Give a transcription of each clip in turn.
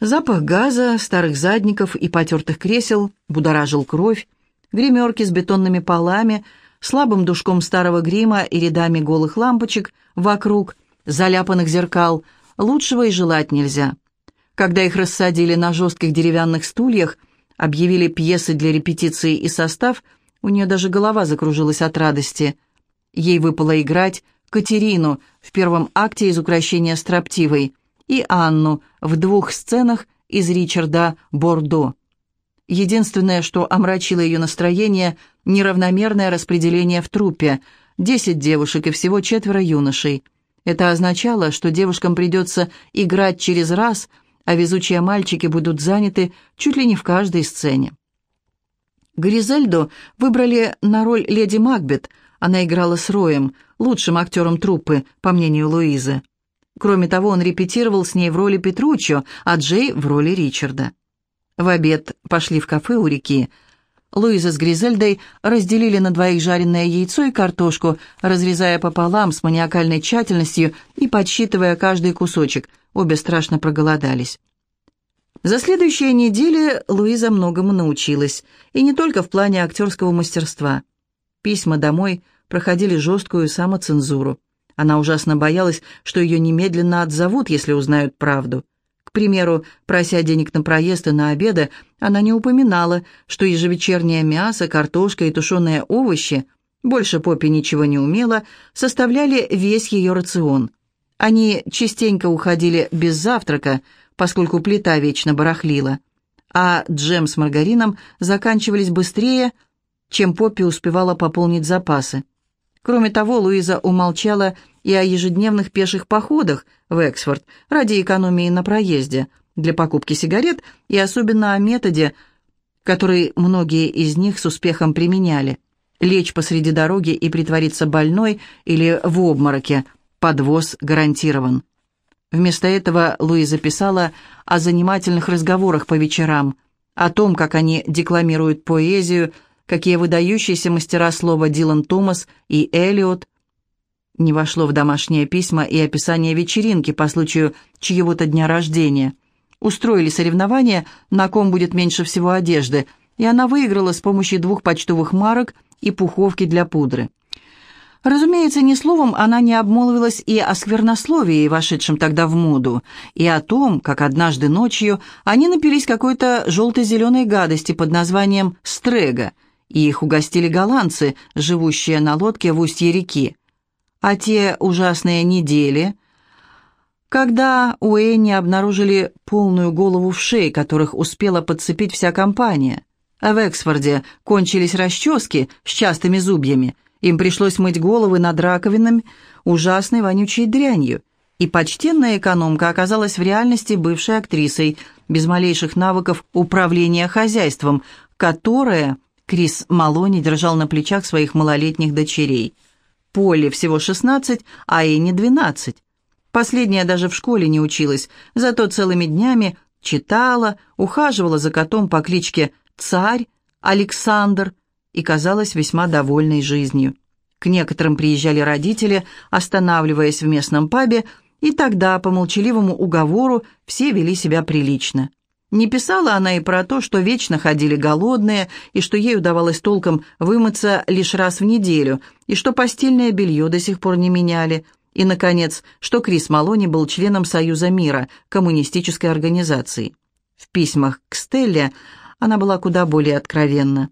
Запах газа, старых задников и потертых кресел будоражил кровь, гримерки с бетонными полами, слабым душком старого грима и рядами голых лампочек вокруг, заляпанных зеркал, лучшего и желать нельзя. Когда их рассадили на жестких деревянных стульях, объявили пьесы для репетиции и состав, у нее даже голова закружилась от радости. Ей выпало играть Катерину в первом акте из «Укращения строптивой» и Анну в двух сценах из Ричарда Бордо. Единственное, что омрачило ее настроение, неравномерное распределение в труппе. Десять девушек и всего четверо юношей. Это означало, что девушкам придется играть через раз, а везучие мальчики будут заняты чуть ли не в каждой сцене. Гризельду выбрали на роль леди Макбет. Она играла с Роем, лучшим актером труппы, по мнению Луизы. Кроме того, он репетировал с ней в роли Петруччо, а Джей в роли Ричарда. В обед пошли в кафе у реки. Луиза с Гризельдой разделили на двоих жареное яйцо и картошку, разрезая пополам с маниакальной тщательностью и подсчитывая каждый кусочек. Обе страшно проголодались. За следующие недели Луиза многому научилась, и не только в плане актерского мастерства. Письма домой проходили жесткую самоцензуру. Она ужасно боялась, что ее немедленно отзовут, если узнают правду. К примеру, прося денег на проезд и на обеды, она не упоминала, что ежевечернее мясо, картошка и тушеные овощи, больше Поппи ничего не умела, составляли весь ее рацион. Они частенько уходили без завтрака, поскольку плита вечно барахлила, а джем с маргарином заканчивались быстрее, чем Поппи успевала пополнить запасы. Кроме того, Луиза умолчала и о ежедневных пеших походах в Эксфорд ради экономии на проезде, для покупки сигарет и особенно о методе, который многие из них с успехом применяли – лечь посреди дороги и притвориться больной или в обмороке, подвоз гарантирован. Вместо этого Луиза писала о занимательных разговорах по вечерам, о том, как они декламируют поэзию – какие выдающиеся мастера слова Дилан Томас и Эллиот. Не вошло в домашние письма и описание вечеринки по случаю чьего-то дня рождения. Устроили соревнования, на ком будет меньше всего одежды, и она выиграла с помощью двух почтовых марок и пуховки для пудры. Разумеется, ни словом она не обмолвилась и о сквернословии, вошедшем тогда в моду, и о том, как однажды ночью они напились какой-то желто-зеленой гадости под названием «стрега», и их угостили голландцы, живущие на лодке в устье реки. А те ужасные недели, когда у Энни обнаружили полную голову вшей, которых успела подцепить вся компания. А в Эксфорде кончились расчески с частыми зубьями, им пришлось мыть головы над раковинами ужасной вонючей дрянью, и почтенная экономка оказалась в реальности бывшей актрисой, без малейших навыков управления хозяйством, которая Крис Малони держал на плечах своих малолетних дочерей. Поле всего 16, а Энни 12. Последняя даже в школе не училась, зато целыми днями читала, ухаживала за котом по кличке Царь, Александр и казалась весьма довольной жизнью. К некоторым приезжали родители, останавливаясь в местном пабе, и тогда, по молчаливому уговору, все вели себя прилично. Не писала она и про то, что вечно ходили голодные, и что ей удавалось толком вымыться лишь раз в неделю, и что постельное белье до сих пор не меняли, и, наконец, что Крис Малони был членом Союза мира, коммунистической организации. В письмах к Стелле она была куда более откровенна.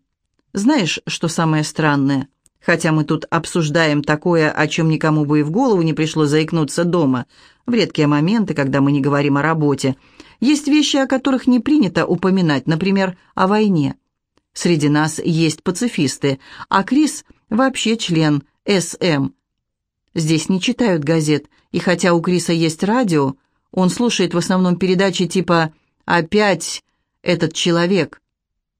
«Знаешь, что самое странное? Хотя мы тут обсуждаем такое, о чем никому бы и в голову не пришло заикнуться дома, в редкие моменты, когда мы не говорим о работе, есть вещи, о которых не принято упоминать, например, о войне. Среди нас есть пацифисты, а Крис вообще член СМ. Здесь не читают газет, и хотя у Криса есть радио, он слушает в основном передачи типа «Опять этот человек».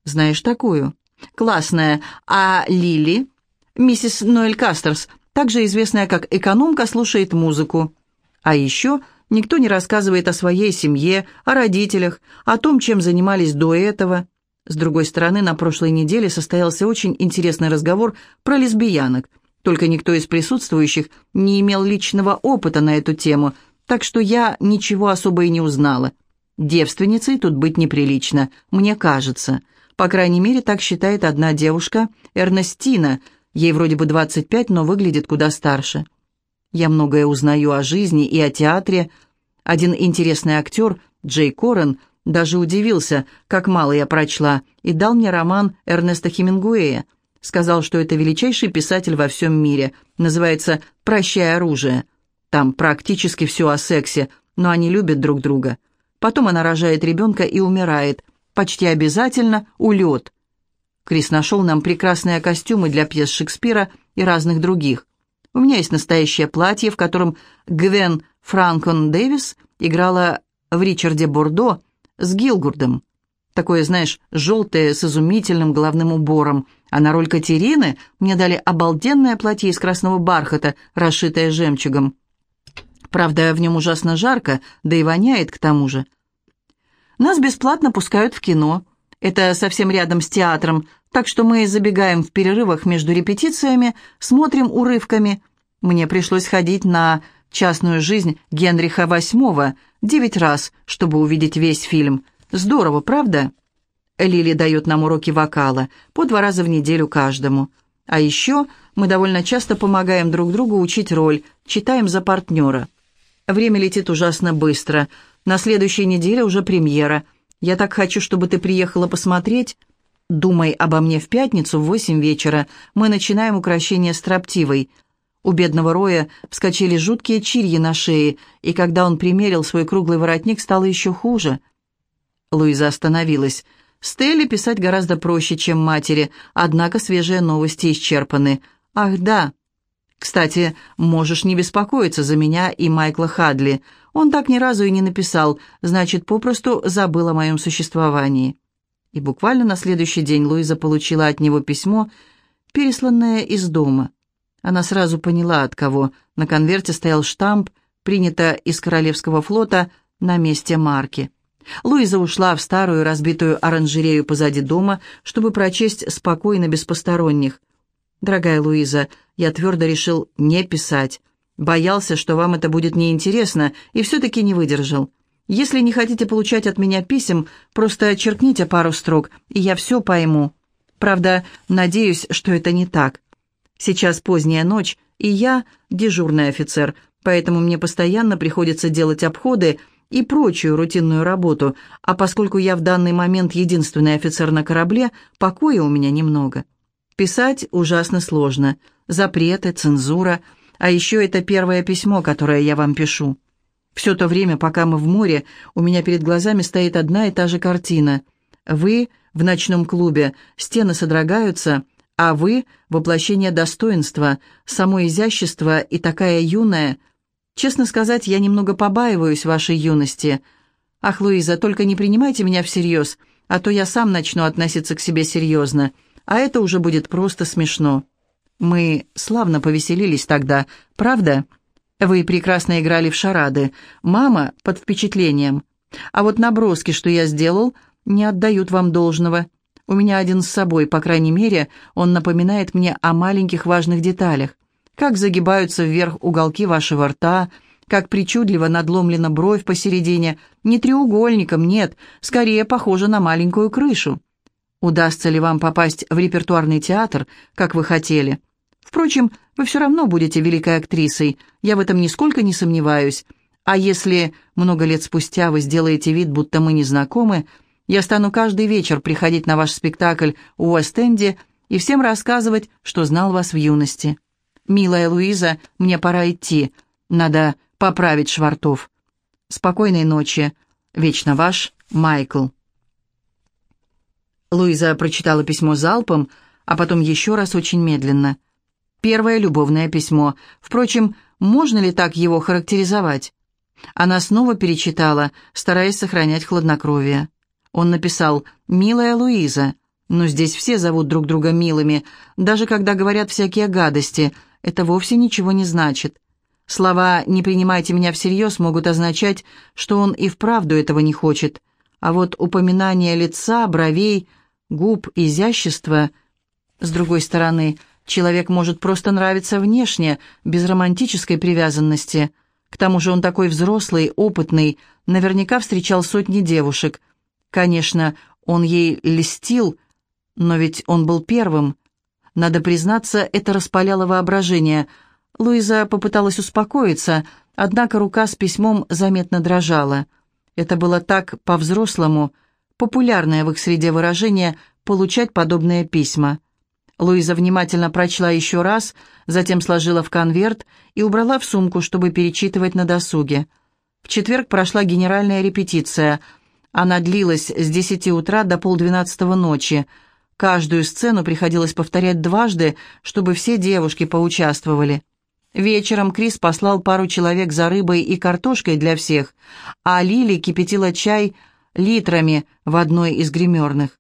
Знаешь такую? Классная. А Лили, миссис Ноэль Кастерс, также известная как экономка, слушает музыку. А еще Никто не рассказывает о своей семье, о родителях, о том, чем занимались до этого. С другой стороны, на прошлой неделе состоялся очень интересный разговор про лесбиянок. Только никто из присутствующих не имел личного опыта на эту тему, так что я ничего особо и не узнала. Девственницей тут быть неприлично, мне кажется. По крайней мере, так считает одна девушка, Эрнестина. Ей вроде бы 25, но выглядит куда старше. Я многое узнаю о жизни и о театре. Один интересный актер, Джей Корен, даже удивился, как мало я прочла, и дал мне роман Эрнеста Хемингуэя. Сказал, что это величайший писатель во всем мире. Называется «Прощай оружие». Там практически все о сексе, но они любят друг друга. Потом она рожает ребенка и умирает. Почти обязательно улет. Крис нашел нам прекрасные костюмы для пьес Шекспира и разных других. У меня есть настоящее платье, в котором Гвен Франкон Дэвис играла в Ричарде Бордо с Гилгурдом. Такое, знаешь, желтое с изумительным головным убором. А на роль Катерины мне дали обалденное платье из красного бархата, расшитое жемчугом. Правда, в нем ужасно жарко, да и воняет к тому же. Нас бесплатно пускают в кино. Это совсем рядом с театром, так что мы забегаем в перерывах между репетициями, смотрим урывками. Мне пришлось ходить на частную жизнь Генриха VIII девять раз, чтобы увидеть весь фильм. Здорово, правда? Лили дает нам уроки вокала, по два раза в неделю каждому. А еще мы довольно часто помогаем друг другу учить роль, читаем за партнера. Время летит ужасно быстро. На следующей неделе уже премьера. Я так хочу, чтобы ты приехала посмотреть. Думай обо мне в пятницу в восемь вечера. Мы начинаем украшение строптивой. У бедного Роя вскочили жуткие чирьи на шее, и когда он примерил свой круглый воротник, стало еще хуже. Луиза остановилась. Стелле писать гораздо проще, чем матери, однако свежие новости исчерпаны. «Ах, да!» «Кстати, можешь не беспокоиться за меня и Майкла Хадли. Он так ни разу и не написал, значит, попросту забыл о моем существовании». И буквально на следующий день Луиза получила от него письмо, пересланное из дома. Она сразу поняла, от кого. На конверте стоял штамп, принято из Королевского флота на месте марки. Луиза ушла в старую разбитую оранжерею позади дома, чтобы прочесть спокойно, без посторонних. «Дорогая Луиза, я твердо решил не писать. Боялся, что вам это будет неинтересно, и все-таки не выдержал. Если не хотите получать от меня писем, просто черкните пару строк, и я все пойму. Правда, надеюсь, что это не так. Сейчас поздняя ночь, и я дежурный офицер, поэтому мне постоянно приходится делать обходы и прочую рутинную работу, а поскольку я в данный момент единственный офицер на корабле, покоя у меня немного. Писать ужасно сложно. Запреты, цензура, а еще это первое письмо, которое я вам пишу. Все то время, пока мы в море, у меня перед глазами стоит одна и та же картина. Вы в ночном клубе, стены содрогаются — а вы — воплощение достоинства, само изящество и такая юная. Честно сказать, я немного побаиваюсь вашей юности. Ах, Луиза, только не принимайте меня всерьез, а то я сам начну относиться к себе серьезно, а это уже будет просто смешно. Мы славно повеселились тогда, правда? Вы прекрасно играли в шарады. Мама под впечатлением. А вот наброски, что я сделал, не отдают вам должного. У меня один с собой, по крайней мере, он напоминает мне о маленьких важных деталях. Как загибаются вверх уголки вашего рта, как причудливо надломлена бровь посередине, не треугольником, нет, скорее похоже на маленькую крышу. Удастся ли вам попасть в репертуарный театр, как вы хотели? Впрочем, вы все равно будете великой актрисой, я в этом нисколько не сомневаюсь. А если много лет спустя вы сделаете вид, будто мы не знакомы, я стану каждый вечер приходить на ваш спектакль у Уэст-Энди и всем рассказывать, что знал вас в юности. Милая Луиза, мне пора идти. Надо поправить швартов. Спокойной ночи. Вечно ваш Майкл. Луиза прочитала письмо залпом, а потом еще раз очень медленно. Первое любовное письмо. Впрочем, можно ли так его характеризовать? Она снова перечитала, стараясь сохранять хладнокровие. Он написал «Милая Луиза», но здесь все зовут друг друга милыми, даже когда говорят всякие гадости. Это вовсе ничего не значит. Слова «не принимайте меня всерьез» могут означать, что он и вправду этого не хочет. А вот упоминание лица, бровей, губ, изящества... С другой стороны, человек может просто нравиться внешне, без романтической привязанности. К тому же он такой взрослый, опытный, наверняка встречал сотни девушек. Конечно, он ей льстил, но ведь он был первым. Надо признаться, это распаляло воображение. Луиза попыталась успокоиться, однако рука с письмом заметно дрожала. Это было так по-взрослому, популярное в их среде выражение «получать подобные письма». Луиза внимательно прочла еще раз, затем сложила в конверт и убрала в сумку, чтобы перечитывать на досуге. В четверг прошла генеральная репетиция. Она длилась с десяти утра до полдвенадцатого ночи. Каждую сцену приходилось повторять дважды, чтобы все девушки поучаствовали. Вечером Крис послал пару человек за рыбой и картошкой для всех, а Лили кипятила чай литрами в одной из гримерных.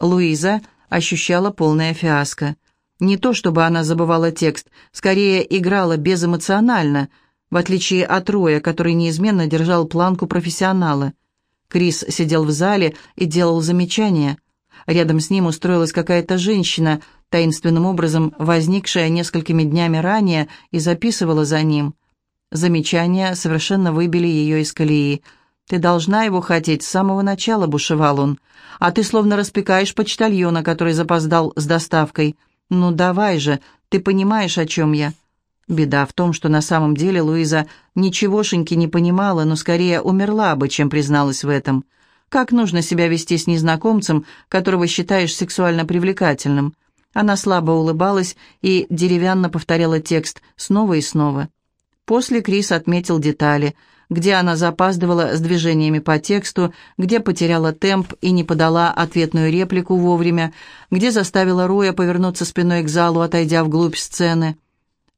Луиза ощущала полное фиаско. Не то чтобы она забывала текст, скорее играла безэмоционально, в отличие от Роя, который неизменно держал планку профессионала. Крис сидел в зале и делал замечания. Рядом с ним устроилась какая-то женщина, таинственным образом возникшая несколькими днями ранее, и записывала за ним. Замечания совершенно выбили ее из колеи – «Ты должна его хотеть с самого начала», — бушевал он. «А ты словно распекаешь почтальона, который запоздал с доставкой. Ну давай же, ты понимаешь, о чем я?» Беда в том, что на самом деле Луиза ничегошеньки не понимала, но скорее умерла бы, чем призналась в этом. Как нужно себя вести с незнакомцем, которого считаешь сексуально привлекательным? Она слабо улыбалась и деревянно повторяла текст снова и снова. После Крис отметил детали — где она запаздывала с движениями по тексту, где потеряла темп и не подала ответную реплику вовремя, где заставила Роя повернуться спиной к залу, отойдя вглубь сцены.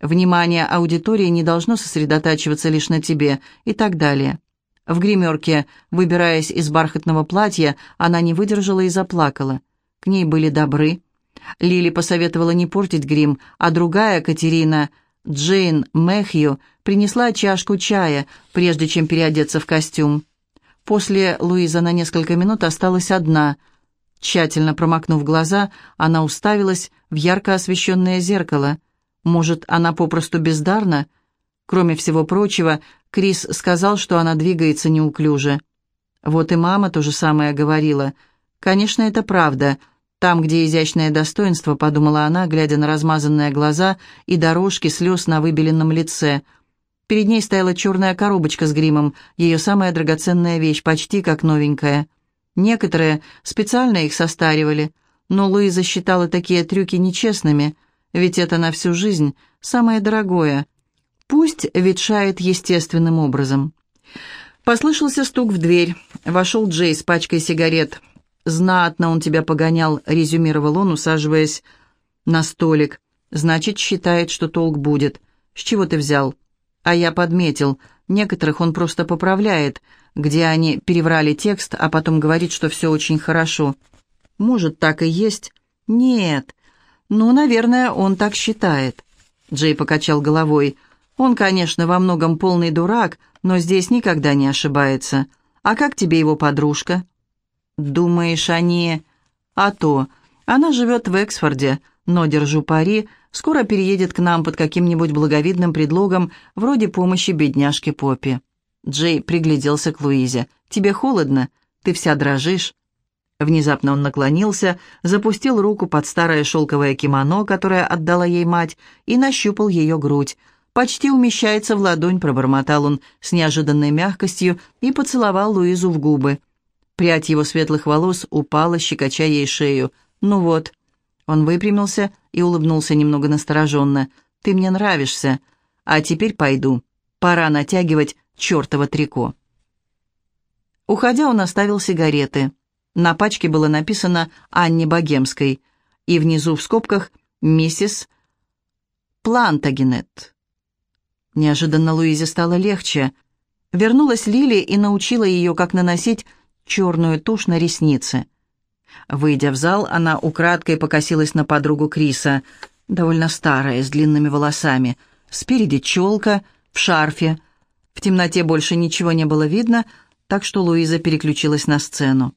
Внимание аудитории не должно сосредотачиваться лишь на тебе и так далее. В гримерке, выбираясь из бархатного платья, она не выдержала и заплакала. К ней были добры. Лили посоветовала не портить грим, а другая, Катерина, Джейн Мэхью, принесла чашку чая, прежде чем переодеться в костюм. После Луиза на несколько минут осталась одна. Тщательно промокнув глаза, она уставилась в ярко освещенное зеркало. Может, она попросту бездарна? Кроме всего прочего, Крис сказал, что она двигается неуклюже. Вот и мама то же самое говорила. Конечно, это правда — там, где изящное достоинство, подумала она, глядя на размазанные глаза и дорожки слез на выбеленном лице. Перед ней стояла черная коробочка с гримом, ее самая драгоценная вещь, почти как новенькая. Некоторые специально их состаривали, но Луиза считала такие трюки нечестными, ведь это на всю жизнь самое дорогое. Пусть ветшает естественным образом. Послышался стук в дверь. Вошел Джей с пачкой сигарет. «Знатно он тебя погонял», — резюмировал он, усаживаясь на столик. «Значит, считает, что толк будет. С чего ты взял?» А я подметил, некоторых он просто поправляет, где они переврали текст, а потом говорит, что все очень хорошо. Может, так и есть? Нет. Ну, наверное, он так считает. Джей покачал головой. Он, конечно, во многом полный дурак, но здесь никогда не ошибается. А как тебе его подружка? «Думаешь, они...» «А то. Она живет в Эксфорде, но, держу пари, скоро переедет к нам под каким-нибудь благовидным предлогом, вроде помощи бедняжке Поппи». Джей пригляделся к Луизе. «Тебе холодно? Ты вся дрожишь?» Внезапно он наклонился, запустил руку под старое шелковое кимоно, которое отдала ей мать, и нащупал ее грудь. «Почти умещается в ладонь», — пробормотал он с неожиданной мягкостью и поцеловал Луизу в губы. Прядь его светлых волос упала, щекоча ей шею. «Ну вот». Он выпрямился и улыбнулся немного настороженно. «Ты мне нравишься. А теперь пойду. Пора натягивать чертово трико». Уходя, он оставил сигареты. На пачке было написано «Анне Богемской» и внизу в скобках «Миссис Плантагенет». Неожиданно Луизе стало легче. Вернулась Лили и научила ее, как наносить черную тушь на ресницы. Выйдя в зал, она украдкой покосилась на подругу Криса, довольно старая, с длинными волосами. Спереди челка, в шарфе. В темноте больше ничего не было видно, так что Луиза переключилась на сцену.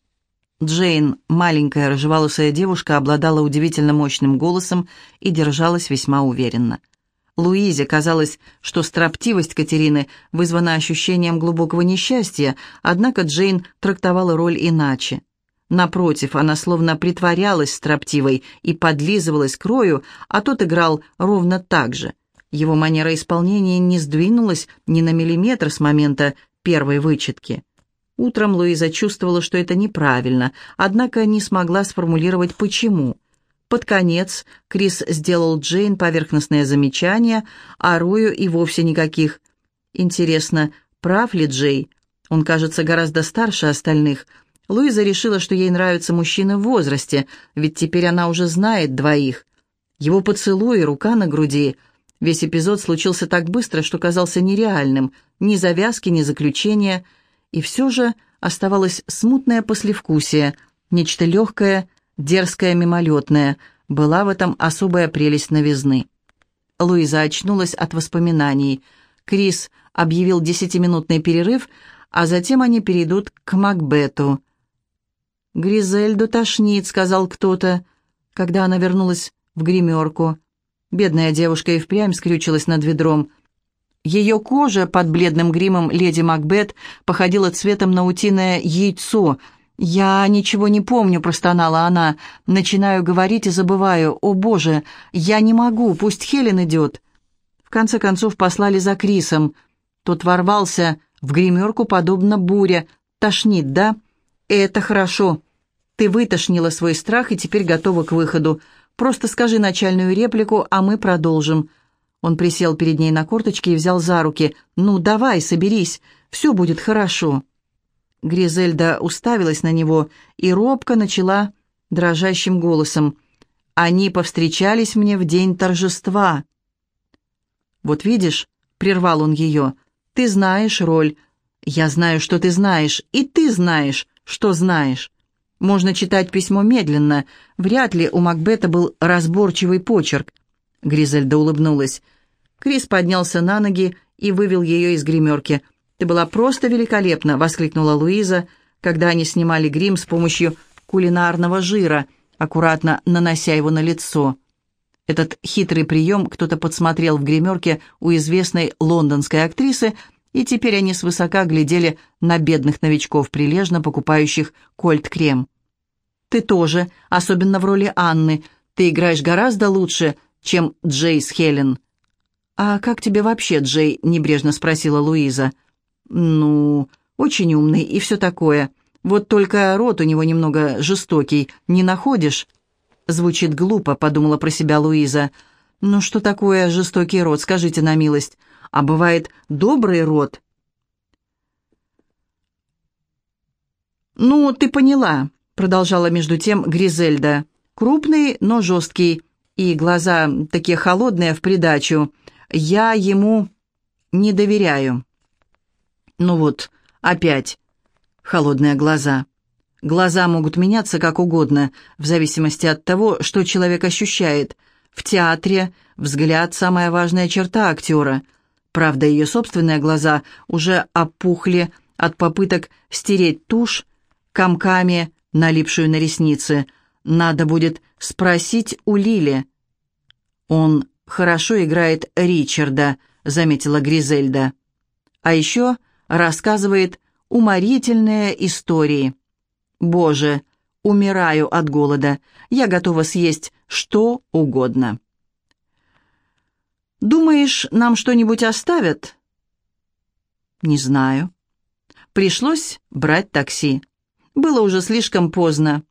Джейн, маленькая рыжеволосая девушка, обладала удивительно мощным голосом и держалась весьма уверенно. Луизе казалось, что строптивость Катерины вызвана ощущением глубокого несчастья, однако Джейн трактовала роль иначе. Напротив, она словно притворялась строптивой и подлизывалась к Рою, а тот играл ровно так же. Его манера исполнения не сдвинулась ни на миллиметр с момента первой вычетки. Утром Луиза чувствовала, что это неправильно, однако не смогла сформулировать почему – под конец Крис сделал Джейн поверхностное замечание, а Рою и вовсе никаких. Интересно, прав ли Джей? Он кажется гораздо старше остальных. Луиза решила, что ей нравятся мужчины в возрасте, ведь теперь она уже знает двоих. Его поцелуй и рука на груди. Весь эпизод случился так быстро, что казался нереальным. Ни завязки, ни заключения. И все же оставалось смутное послевкусие, нечто легкое, дерзкая мимолетная, была в этом особая прелесть новизны. Луиза очнулась от воспоминаний. Крис объявил десятиминутный перерыв, а затем они перейдут к Макбету. «Гризельду тошнит», — сказал кто-то, когда она вернулась в гримерку. Бедная девушка и впрямь скрючилась над ведром. Ее кожа под бледным гримом леди Макбет походила цветом на утиное яйцо — «Я ничего не помню», — простонала она. «Начинаю говорить и забываю. О, Боже, я не могу, пусть Хелен идет». В конце концов послали за Крисом. Тот ворвался в гримерку, подобно буре. «Тошнит, да?» «Это хорошо. Ты вытошнила свой страх и теперь готова к выходу. Просто скажи начальную реплику, а мы продолжим». Он присел перед ней на корточки и взял за руки. «Ну, давай, соберись, все будет хорошо». Гризельда уставилась на него и робко начала дрожащим голосом. «Они повстречались мне в день торжества». «Вот видишь», — прервал он ее, — «ты знаешь роль. Я знаю, что ты знаешь, и ты знаешь, что знаешь». Можно читать письмо медленно. Вряд ли у Макбета был разборчивый почерк. Гризельда улыбнулась. Крис поднялся на ноги и вывел ее из гримерки — «Ты была просто великолепна!» — воскликнула Луиза, когда они снимали грим с помощью кулинарного жира, аккуратно нанося его на лицо. Этот хитрый прием кто-то подсмотрел в гримерке у известной лондонской актрисы, и теперь они свысока глядели на бедных новичков, прилежно покупающих кольт-крем. «Ты тоже, особенно в роли Анны. Ты играешь гораздо лучше, чем Джейс Хелен». «А как тебе вообще, Джей?» — небрежно спросила Луиза. «Луиза». «Ну, очень умный и все такое. Вот только рот у него немного жестокий, не находишь?» «Звучит глупо», — подумала про себя Луиза. «Ну что такое жестокий рот, скажите на милость? А бывает добрый рот?» «Ну, ты поняла», — продолжала между тем Гризельда. «Крупный, но жесткий, и глаза такие холодные в придачу. Я ему не доверяю». Ну вот, опять. Холодные глаза. Глаза могут меняться как угодно, в зависимости от того, что человек ощущает. В театре взгляд – самая важная черта актера. Правда, ее собственные глаза уже опухли от попыток стереть тушь комками, налипшую на ресницы. Надо будет спросить у Лили. «Он хорошо играет Ричарда», — заметила Гризельда. «А еще рассказывает уморительные истории. Боже, умираю от голода. Я готова съесть что угодно. Думаешь, нам что-нибудь оставят? Не знаю. Пришлось брать такси. Было уже слишком поздно.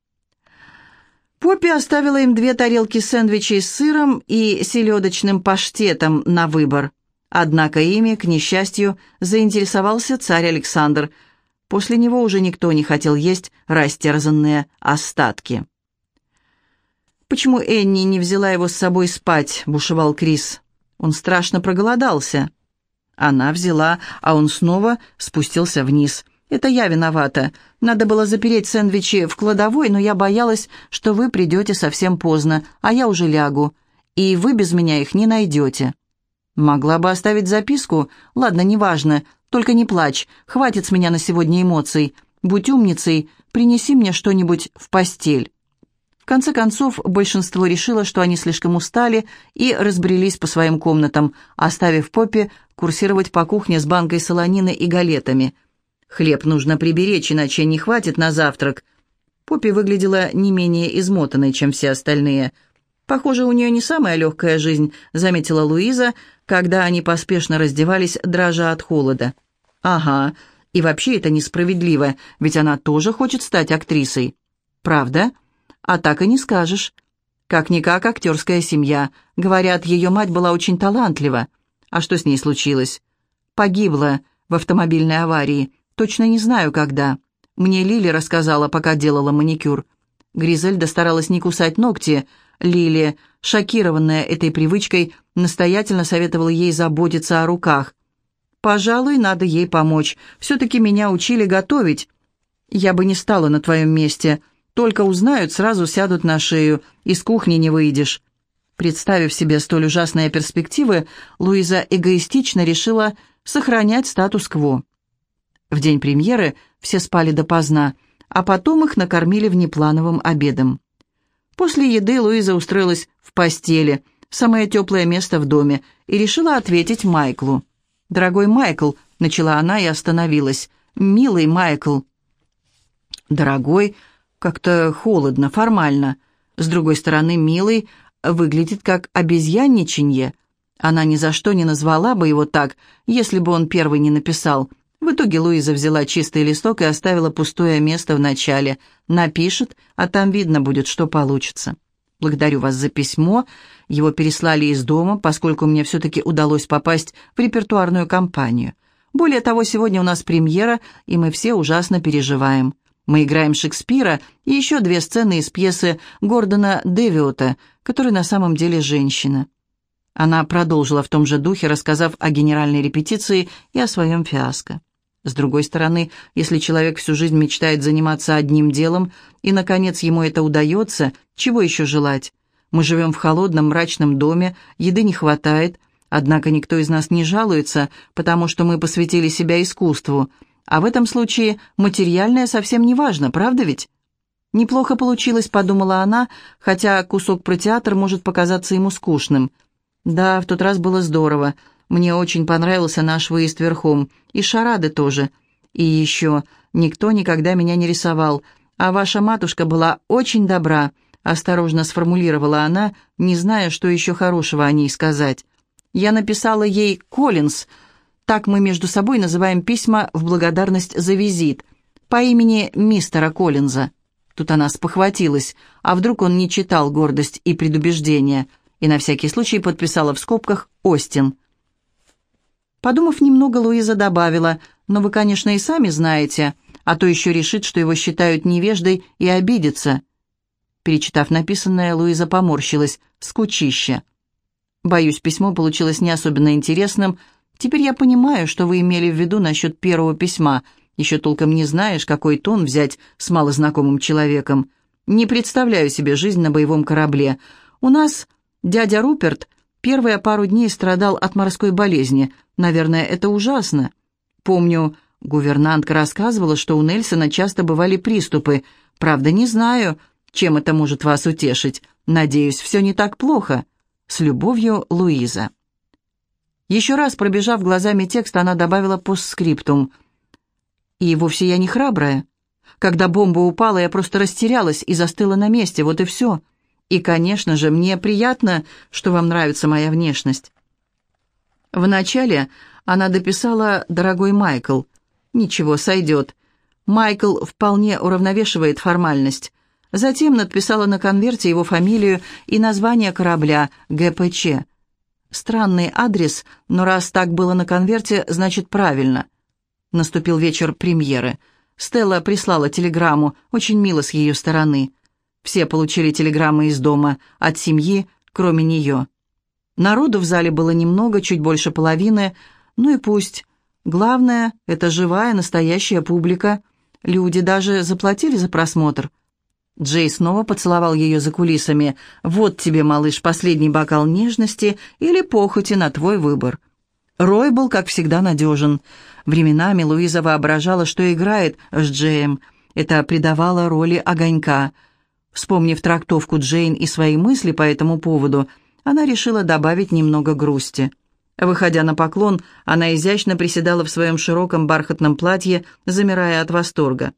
Поппи оставила им две тарелки сэндвичей с сыром и селедочным паштетом на выбор. Однако ими, к несчастью, заинтересовался царь Александр. После него уже никто не хотел есть растерзанные остатки. «Почему Энни не взяла его с собой спать?» – бушевал Крис. «Он страшно проголодался». Она взяла, а он снова спустился вниз. «Это я виновата. Надо было запереть сэндвичи в кладовой, но я боялась, что вы придете совсем поздно, а я уже лягу, и вы без меня их не найдете». «Могла бы оставить записку. Ладно, неважно. Только не плачь. Хватит с меня на сегодня эмоций. Будь умницей, принеси мне что-нибудь в постель». конце концов, большинство решило, что они слишком устали и разбрелись по своим комнатам, оставив Поппи курсировать по кухне с банкой солонины и галетами. Хлеб нужно приберечь, иначе не хватит на завтрак. Поппи выглядела не менее измотанной, чем все остальные. «Похоже, у нее не самая легкая жизнь», — заметила Луиза, когда они поспешно раздевались, дрожа от холода. «Ага, и вообще это несправедливо, ведь она тоже хочет стать актрисой». «Правда?» «А так и не скажешь». «Как-никак актерская семья. Говорят, ее мать была очень талантлива. А что с ней случилось?» «Погибла в автомобильной аварии. Точно не знаю, когда. Мне Лили рассказала, пока делала маникюр». Гризельда старалась не кусать ногти. Лили, шокированная этой привычкой, настоятельно советовала ей заботиться о руках. «Пожалуй, надо ей помочь. Все-таки меня учили готовить. Я бы не стала на твоем месте. Только узнают, сразу сядут на шею. Из кухни не выйдешь». Представив себе столь ужасные перспективы, Луиза эгоистично решила сохранять статус-кво. В день премьеры все спали допоздна, а потом их накормили внеплановым обедом. После еды Луиза устроилась в постели, самое теплое место в доме, и решила ответить Майклу. «Дорогой Майкл», — начала она и остановилась. «Милый Майкл». «Дорогой» как-то холодно, формально. С другой стороны, «милый» выглядит как обезьянничанье. Она ни за что не назвала бы его так, если бы он первый не написал. В итоге Луиза взяла чистый листок и оставила пустое место в начале. Напишет, а там видно будет, что получится. Благодарю вас за письмо. Его переслали из дома, поскольку мне все-таки удалось попасть в репертуарную компанию. Более того, сегодня у нас премьера, и мы все ужасно переживаем. Мы играем Шекспира и еще две сцены из пьесы Гордона Девиота, который на самом деле женщина. Она продолжила в том же духе, рассказав о генеральной репетиции и о своем фиаско. С другой стороны, если человек всю жизнь мечтает заниматься одним делом, и, наконец, ему это удается, чего еще желать? Мы живем в холодном, мрачном доме, еды не хватает, однако никто из нас не жалуется, потому что мы посвятили себя искусству, а в этом случае материальное совсем не важно, правда ведь? Неплохо получилось, подумала она, хотя кусок про театр может показаться ему скучным. Да, в тот раз было здорово, мне очень понравился наш выезд верхом, и шарады тоже. И еще, никто никогда меня не рисовал, а ваша матушка была очень добра», — осторожно сформулировала она, не зная, что еще хорошего о ней сказать. «Я написала ей «Коллинз», так мы между собой называем письма в благодарность за визит, по имени мистера Коллинза». Тут она спохватилась, а вдруг он не читал «Гордость и предубеждение», и на всякий случай подписала в скобках «Остин». Подумав немного, Луиза добавила, «Но вы, конечно, и сами знаете, а то еще решит, что его считают невеждой и обидится». Перечитав написанное, Луиза поморщилась. «Скучище». «Боюсь, письмо получилось не особенно интересным. Теперь я понимаю, что вы имели в виду насчет первого письма. Еще толком не знаешь, какой тон взять с малознакомым человеком. Не представляю себе жизнь на боевом корабле. У нас дядя Руперт первые пару дней страдал от морской болезни – Наверное, это ужасно. Помню, гувернантка рассказывала, что у Нельсона часто бывали приступы. Правда, не знаю, чем это может вас утешить. Надеюсь, все не так плохо. С любовью, Луиза. Еще раз пробежав глазами текст, она добавила постскриптум. «И вовсе я не храбрая. Когда бомба упала, я просто растерялась и застыла на месте, вот и все. И, конечно же, мне приятно, что вам нравится моя внешность. Вначале она дописала «Дорогой Майкл». Ничего, сойдет. Майкл вполне уравновешивает формальность. Затем надписала на конверте его фамилию и название корабля ГПЧ. Странный адрес, но раз так было на конверте, значит правильно. Наступил вечер премьеры. Стелла прислала телеграмму, очень мило с ее стороны. Все получили телеграммы из дома, от семьи, кроме нее. Народу в зале было немного, чуть больше половины. Ну и пусть. Главное, это живая, настоящая публика. Люди даже заплатили за просмотр. Джей снова поцеловал ее за кулисами. «Вот тебе, малыш, последний бокал нежности или похоти на твой выбор». Рой был, как всегда, надежен. Временами Луиза воображала, что играет с Джеем. Это придавало роли огонька. Вспомнив трактовку Джейн и свои мысли по этому поводу, она решила добавить немного грусти. Выходя на поклон, она изящно приседала в своем широком бархатном платье, замирая от восторга.